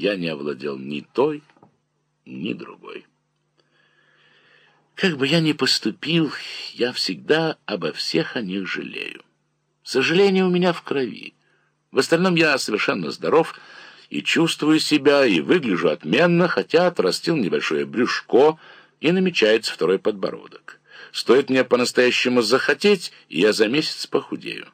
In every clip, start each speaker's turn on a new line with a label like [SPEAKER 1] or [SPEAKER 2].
[SPEAKER 1] я не овладел ни той, ни другой. Как бы я ни поступил, я всегда обо всех о них жалею. Сожаление у меня в крови. В остальном я совершенно здоров и чувствую себя, и выгляжу отменно, хотя отрастил небольшое брюшко, и намечается второй подбородок. Стоит мне по-настоящему захотеть, и я за месяц похудею.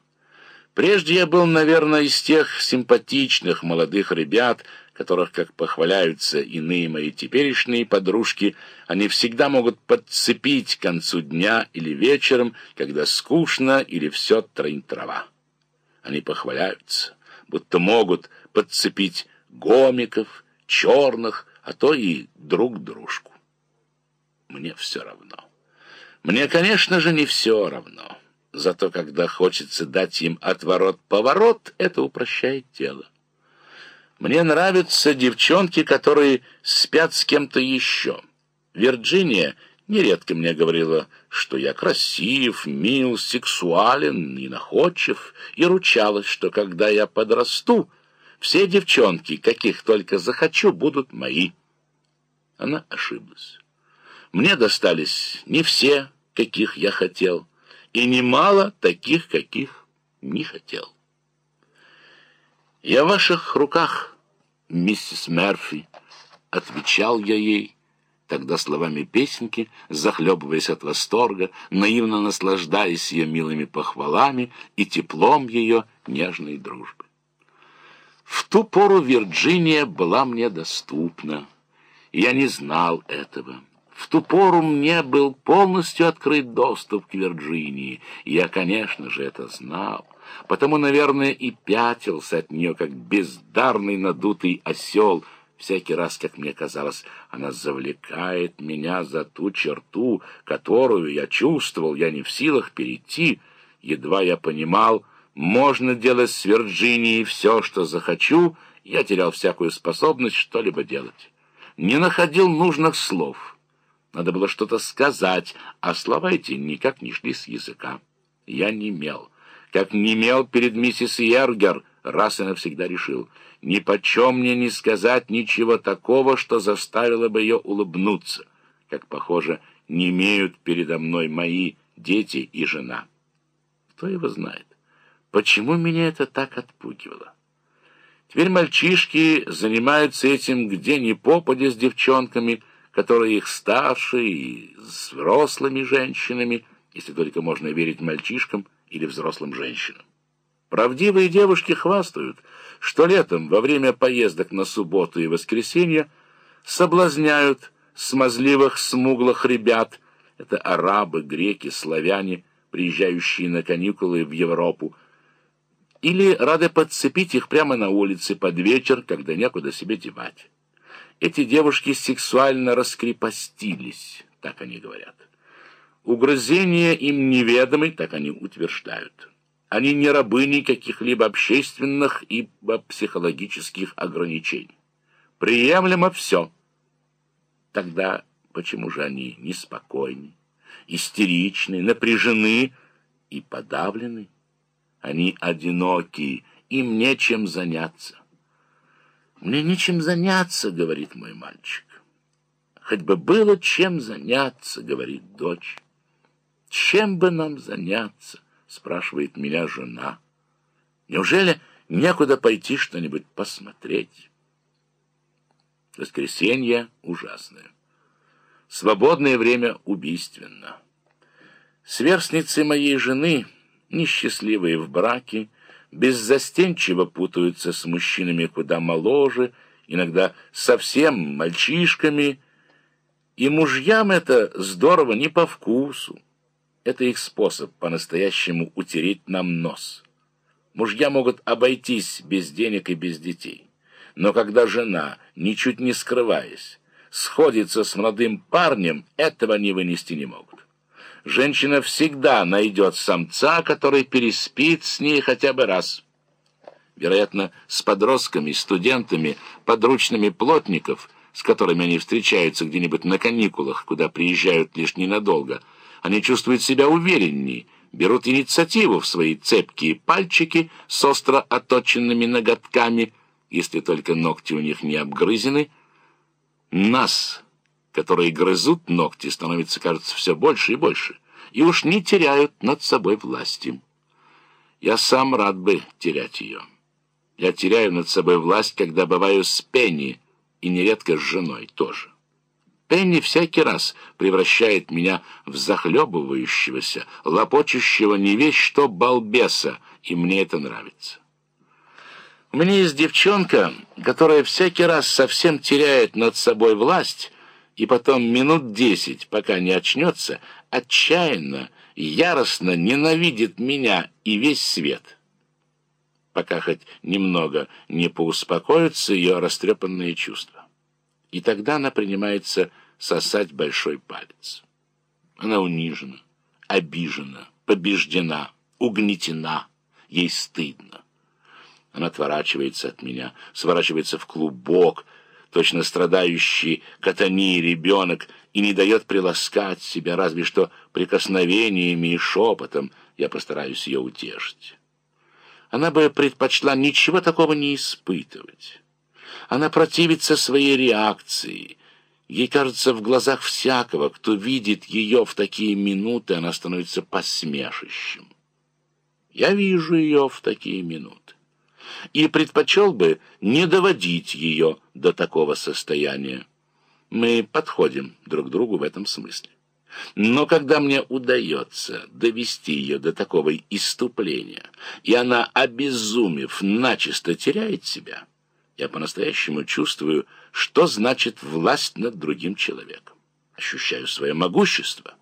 [SPEAKER 1] Прежде я был, наверное, из тех симпатичных молодых ребят, которых, как похваляются иные мои теперешние подружки, они всегда могут подцепить к концу дня или вечером, когда скучно или все трынь-трава. Они похваляются, будто могут подцепить гомиков, черных, а то и друг дружку. Мне все равно. Мне, конечно же, не все равно. Зато когда хочется дать им отворот-поворот, это упрощает дело. Мне нравятся девчонки, которые спят с кем-то еще. Вирджиния нередко мне говорила, что я красив, мил, сексуален и находчив, и ручалась, что когда я подрасту, все девчонки, каких только захочу, будут мои. Она ошиблась. Мне достались не все, каких я хотел, и немало таких, каких не хотел. «Я в ваших руках, миссис Мерфи», — отвечал я ей, тогда словами песенки, захлебываясь от восторга, наивно наслаждаясь ее милыми похвалами и теплом ее нежной дружбы. В ту пору Вирджиния была мне доступна, я не знал этого. В ту пору мне был полностью открыт доступ к Вирджинии. Я, конечно же, это знал. Потому, наверное, и пятился от нее, как бездарный надутый осел. Всякий раз, как мне казалось, она завлекает меня за ту черту, которую я чувствовал, я не в силах перейти. Едва я понимал, можно делать с Вирджинией все, что захочу, я терял всякую способность что-либо делать. Не находил нужных слов». Надо было что-то сказать, а слова эти никак не шли с языка. Я не мел. Как не мел перед миссис Йергер, раз и навсегда решил. Ни почем мне не сказать ничего такого, что заставило бы ее улыбнуться, как, похоже, не имеют передо мной мои дети и жена. Кто его знает, почему меня это так отпугивало? Теперь мальчишки занимаются этим где ни попадя с девчонками, которые их старше и с взрослыми женщинами, если только можно верить мальчишкам или взрослым женщинам. Правдивые девушки хвастают, что летом во время поездок на субботу и воскресенье соблазняют смазливых смуглых ребят, это арабы, греки, славяне, приезжающие на каникулы в Европу, или рады подцепить их прямо на улице под вечер, когда некуда себе девать. Эти девушки сексуально раскрепостились, так они говорят. Угрызения им неведомы, так они утверждают. Они не рабыни каких-либо общественных и психологических ограничений. Приемлемо все. Тогда почему же они неспокойны, истеричны, напряжены и подавлены? Они одиноки, им нечем заняться. «Мне нечем заняться», — говорит мой мальчик. «Хоть бы было чем заняться», — говорит дочь. «Чем бы нам заняться?» — спрашивает меня жена. «Неужели некуда пойти что-нибудь посмотреть?» Воскресенье ужасное. Свободное время убийственно. Сверстницы моей жены, несчастливые в браке, беззастенчиво путаются с мужчинами куда моложе, иногда совсем мальчишками, и мужьям это здорово не по вкусу. Это их способ по-настоящему утереть нам нос. Мужья могут обойтись без денег и без детей. Но когда жена, ничуть не скрываясь, сходится с молодым парнем, этого не вынести не могут женщина всегда найдет самца, который переспит с ней хотя бы раз. Вероятно, с подростками, студентами, подручными плотников, с которыми они встречаются где-нибудь на каникулах, куда приезжают лишь ненадолго, они чувствуют себя увереннее, берут инициативу в свои цепкие пальчики с остро оточенными ноготками, если только ногти у них не обгрызены. Нас, которые грызут ногти, становится, кажется, все больше и больше, и уж не теряют над собой власти. Я сам рад бы терять ее. Я теряю над собой власть, когда бываю с Пенни, и нередко с женой тоже. Пенни всякий раз превращает меня в захлебывающегося, лопочущего не весь что балбеса, и мне это нравится. У меня есть девчонка, которая всякий раз совсем теряет над собой власть, и потом минут десять, пока не очнется, отчаянно и яростно ненавидит меня и весь свет. Пока хоть немного не поуспокоятся ее растрепанные чувства. И тогда она принимается сосать большой палец. Она унижена, обижена, побеждена, угнетена, ей стыдно. Она отворачивается от меня, сворачивается в клубок, точно страдающий катанией ребенок, и не дает приласкать себя, разве что прикосновениями и шепотом я постараюсь ее утешить. Она бы предпочла ничего такого не испытывать. Она противится своей реакции. Ей кажется, в глазах всякого, кто видит ее в такие минуты, она становится посмешищем. Я вижу ее в такие минуты. И предпочел бы не доводить ее до такого состояния. Мы подходим друг другу в этом смысле. Но когда мне удается довести ее до такого иступления, и она, обезумев, начисто теряет себя, я по-настоящему чувствую, что значит власть над другим человеком. Ощущаю свое могущество.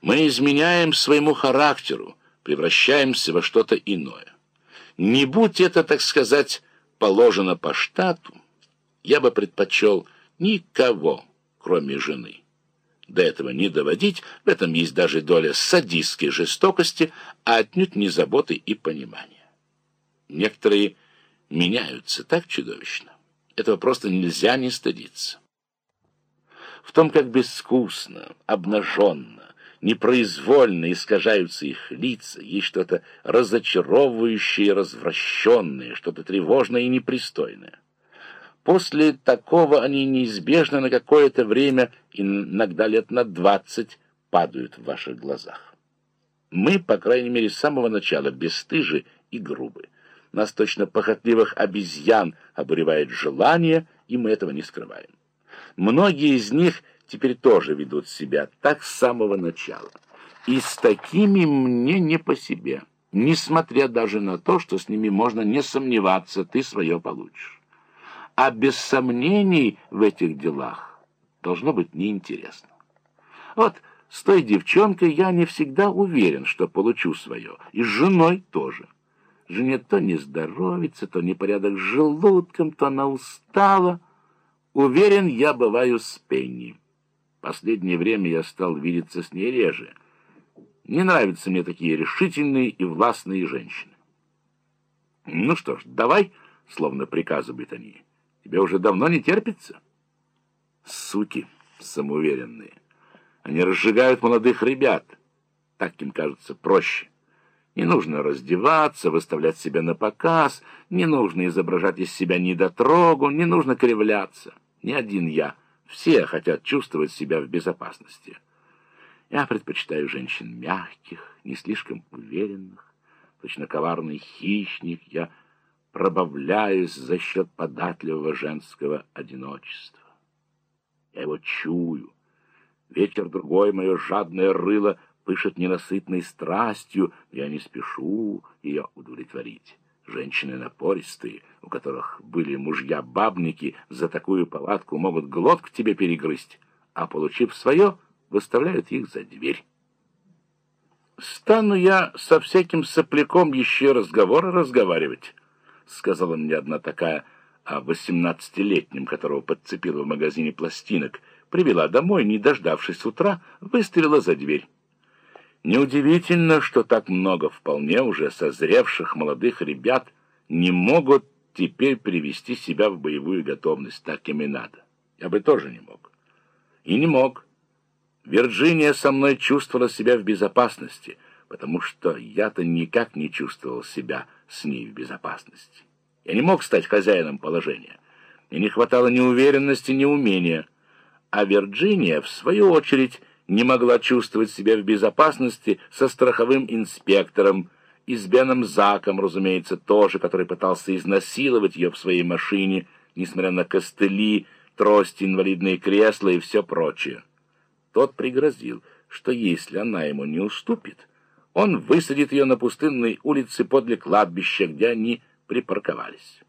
[SPEAKER 1] Мы изменяем своему характеру, превращаемся во что-то иное. Не будь это, так сказать, положено по штату, я бы предпочел никого, кроме жены. До этого не доводить, в этом есть даже доля садистской жестокости, а отнюдь не заботы и понимания. Некоторые меняются так чудовищно. Этого просто нельзя не стыдиться. В том, как безвкусно, обнаженно, непроизвольно искажаются их лица, есть что-то разочаровывающее и развращенное, что-то тревожное и непристойное. После такого они неизбежно на какое-то время, иногда лет на двадцать, падают в ваших глазах. Мы, по крайней мере, с самого начала бесстыжи и грубы. Нас точно похотливых обезьян обуревает желание, и мы этого не скрываем. Многие из них теперь тоже ведут себя так с самого начала. И с такими мне не по себе, несмотря даже на то, что с ними можно не сомневаться, ты свое получишь. А без сомнений в этих делах должно быть неинтересно. Вот с той девчонкой я не всегда уверен, что получу свое, и с женой тоже. Жене то не здоровится, то непорядок с желудком, то она устала. Уверен, я бываю с Пенни. Последнее время я стал видеться с ней реже. Не нравятся мне такие решительные и властные женщины. Ну что ж, давай, словно приказывают они. Тебе уже давно не терпится? Суки самоуверенные. Они разжигают молодых ребят. Так им кажется проще. Не нужно раздеваться, выставлять себя на показ, не нужно изображать из себя недотрогу, не нужно кривляться. Ни один я. Все хотят чувствовать себя в безопасности. Я предпочитаю женщин мягких, не слишком уверенных. Точно коварный хищник, я пробавляюсь за счет податливого женского одиночества. Я его чую. Вечер-другой мое жадное рыло пышет ненасытной страстью, я не спешу ее удовлетворить. Женщины напористые, у которых были мужья-бабники, за такую палатку могут глотку тебе перегрызть, а, получив свое, выставляют их за дверь. «Стану я со всяким сопляком еще разговоры разговаривать», — сказала мне одна такая о восемнадцатилетнем, которого подцепила в магазине пластинок, привела домой, не дождавшись утра, выставила за дверь. Неудивительно, что так много вполне уже созревших молодых ребят не могут теперь привести себя в боевую готовность, так им и надо. Я бы тоже не мог. И не мог. Вирджиния со мной чувствовала себя в безопасности, потому что я-то никак не чувствовал себя с ней в безопасности. Я не мог стать хозяином положения. Мне не хватало ни уверенности, ни умения. А Вирджиния, в свою очередь, не могла чувствовать себя в безопасности со страховым инспектором и с Беном Заком, разумеется, тоже, который пытался изнасиловать ее в своей машине, несмотря на костыли, трости, инвалидные кресла и все прочее. Тот пригрозил, что если она ему не уступит, он высадит ее на пустынной улице подле кладбища, где они припарковались.